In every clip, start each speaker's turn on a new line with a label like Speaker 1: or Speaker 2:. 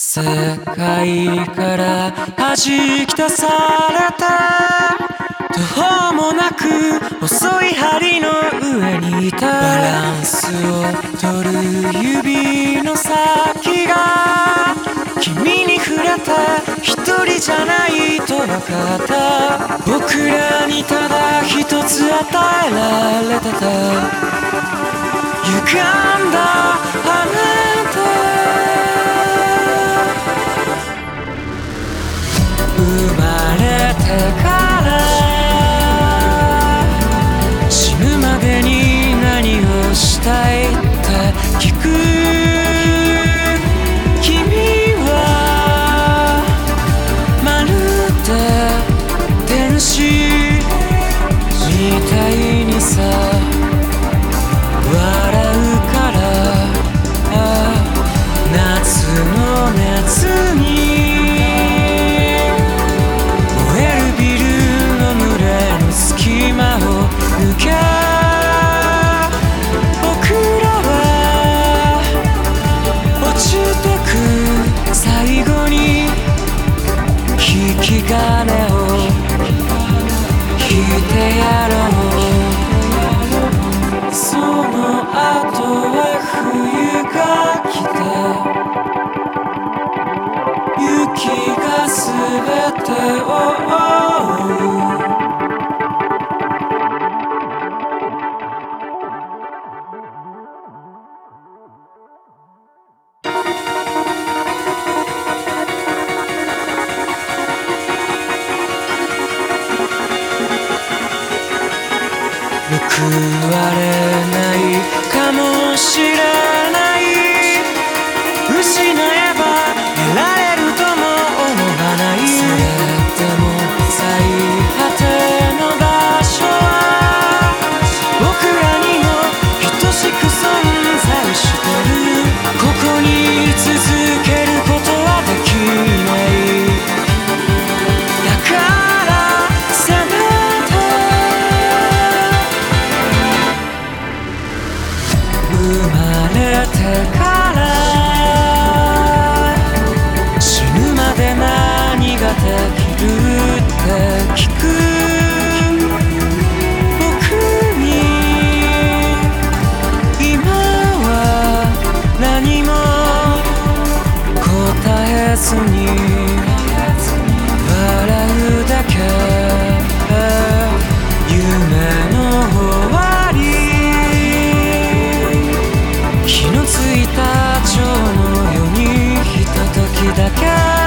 Speaker 1: 世界から弾き出された途方もなく細い針の上にいた。バランスを取る指の先が。君に触れた一人じゃないと分かった。僕らにただ一つ与えられてた。歪んだ花引き金を引いてやろう。running 聞く僕に今は何も答えずに笑うだけ。夢の終わり気のついた蝶のようにひとときだけ。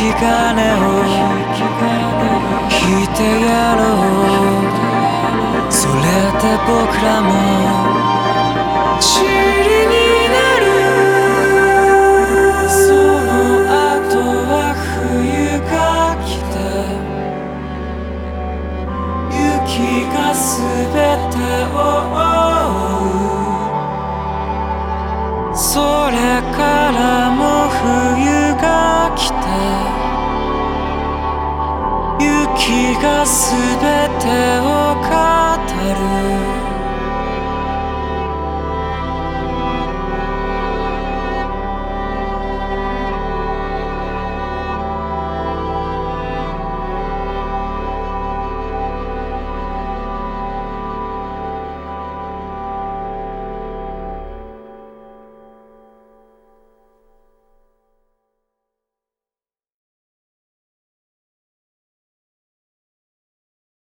Speaker 1: き金を引いてやろうそれで僕らも塵になるその後は冬が来て雪がすべてを覆うそれからも冬が来て気が全て